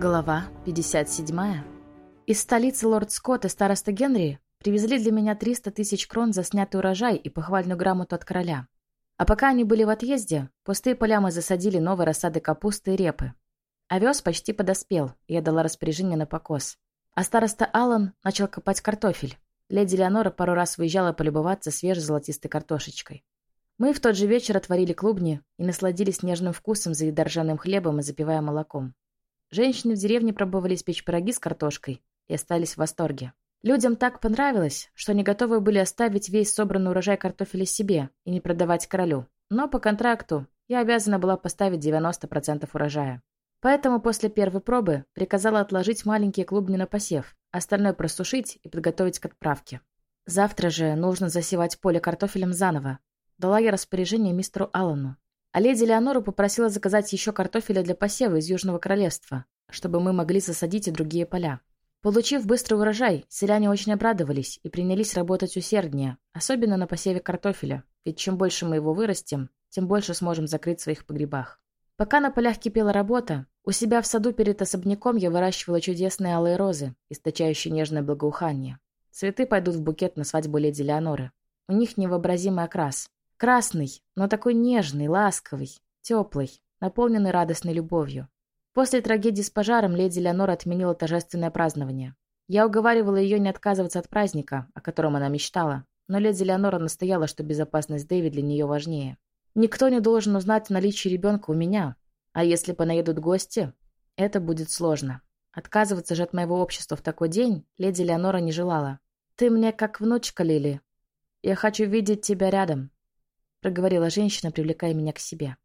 Глава 57. Из столицы лорд Скотт и староста Генри привезли для меня 300 тысяч крон за снятый урожай и похвальную грамоту от короля. А пока они были в отъезде, пустые поля мы засадили новые рассады капусты и репы. Овес почти подоспел, и я дала распоряжение на покос. А староста Аллан начал копать картофель. Леди Леонора пару раз выезжала полюбоваться свежей золотистой картошечкой. Мы в тот же вечер отварили клубни и насладились нежным вкусом, заедая ржаным хлебом и запивая молоком. Женщины в деревне пробовали испечь пироги с картошкой и остались в восторге. Людям так понравилось, что они готовы были оставить весь собранный урожай картофеля себе и не продавать королю. Но по контракту я обязана была поставить 90% урожая. Поэтому после первой пробы приказала отложить маленькие клубни на посев, остальное просушить и подготовить к отправке. Завтра же нужно засевать поле картофелем заново. Дала я распоряжение мистеру Аллану. А леди Леонору попросила заказать еще картофеля для посева из Южного Королевства, чтобы мы могли засадить и другие поля. Получив быстрый урожай, селяне очень обрадовались и принялись работать усерднее, особенно на посеве картофеля, ведь чем больше мы его вырастим, тем больше сможем закрыть в своих погребах. Пока на полях кипела работа, у себя в саду перед особняком я выращивала чудесные алые розы, источающие нежное благоухание. Цветы пойдут в букет на свадьбу леди Леоноры. У них невообразимый окрас, Красный, но такой нежный, ласковый, теплый, наполненный радостной любовью. После трагедии с пожаром леди Леонора отменила торжественное празднование. Я уговаривала ее не отказываться от праздника, о котором она мечтала, но леди Леонора настояла, что безопасность Дэви для нее важнее. Никто не должен узнать о наличии ребенка у меня, а если понаедут гости, это будет сложно. Отказываться же от моего общества в такой день леди Леонора не желала. «Ты мне как внучка, Лили. Я хочу видеть тебя рядом», — проговорила женщина, привлекая меня к себе.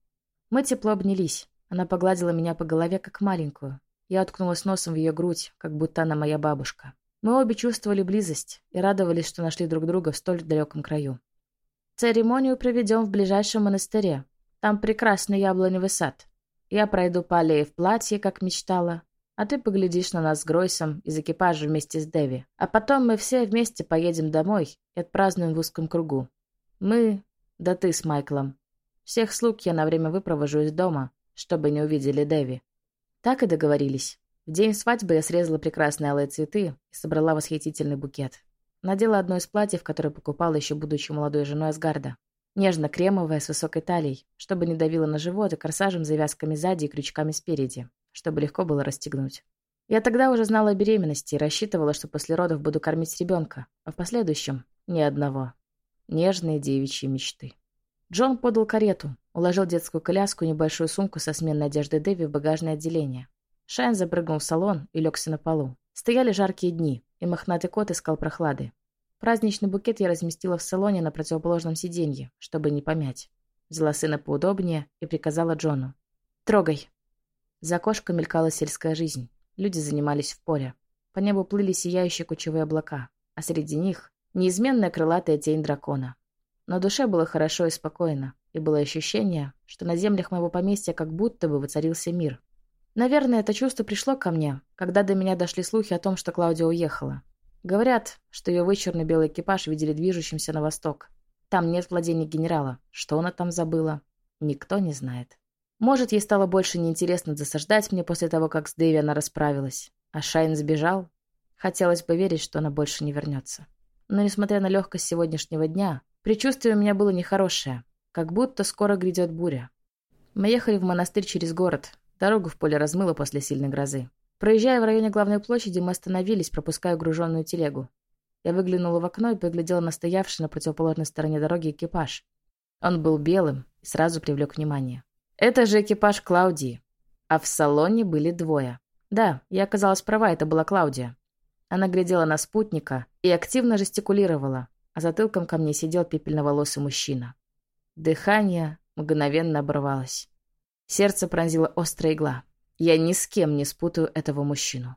Мы тепло обнялись. Она погладила меня по голове, как маленькую. Я уткнулась носом в ее грудь, как будто она моя бабушка. Мы обе чувствовали близость и радовались, что нашли друг друга в столь далеком краю. «Церемонию проведем в ближайшем монастыре. Там прекрасный яблоневый сад. Я пройду по аллее в платье, как мечтала, а ты поглядишь на нас с Гройсом из экипажа вместе с Дэви. А потом мы все вместе поедем домой и отпразднуем в узком кругу. Мы, да ты с Майклом. Всех слуг я на время выпровожу из дома, чтобы не увидели Дэви. Так и договорились. В день свадьбы я срезала прекрасные алые цветы и собрала восхитительный букет. Надела одно из платьев, которое покупала еще будучи молодой женой Асгарда. Нежно-кремовое, с высокой талией, чтобы не давило на живот и корсажем завязками сзади и крючками спереди, чтобы легко было расстегнуть. Я тогда уже знала о беременности и рассчитывала, что после родов буду кормить ребенка, а в последующем — ни одного. Нежные девичьи мечты. Джон подал карету, уложил детскую коляску и небольшую сумку со сменной одеждой Дэви в багажное отделение. Шайн запрыгнул в салон и легся на полу. Стояли жаркие дни, и мохнатый кот искал прохлады. Праздничный букет я разместила в салоне на противоположном сиденье, чтобы не помять. Взяла сына поудобнее и приказала Джону. «Трогай». За окошком мелькала сельская жизнь. Люди занимались в поле. По небу плыли сияющие кучевые облака, а среди них неизменная крылатая тень дракона. Но душе было хорошо и спокойно, и было ощущение, что на землях моего поместья как будто бы воцарился мир. Наверное, это чувство пришло ко мне, когда до меня дошли слухи о том, что Клаудия уехала. Говорят, что ее вычурный белый экипаж видели движущимся на восток. Там нет владений генерала. Что она там забыла? Никто не знает. Может, ей стало больше неинтересно засаждать мне после того, как с Дэви она расправилась. А Шайн сбежал? Хотелось бы верить, что она больше не вернется. Но, несмотря на легкость сегодняшнего дня, предчувствие у меня было нехорошее. Как будто скоро грядет буря. Мы ехали в монастырь через город. Дорогу в поле размыло после сильной грозы. Проезжая в районе главной площади, мы остановились, пропуская груженную телегу. Я выглянула в окно и поглядела на стоявший на противоположной стороне дороги экипаж. Он был белым и сразу привлек внимание. Это же экипаж Клаудии. А в салоне были двое. Да, я оказалась права, это была Клаудия. Она глядела на спутника и активно жестикулировала, а затылком ко мне сидел пепельноволосый мужчина. Дыхание мгновенно оборвалось. Сердце пронзила острая игла. Я ни с кем не спутаю этого мужчину.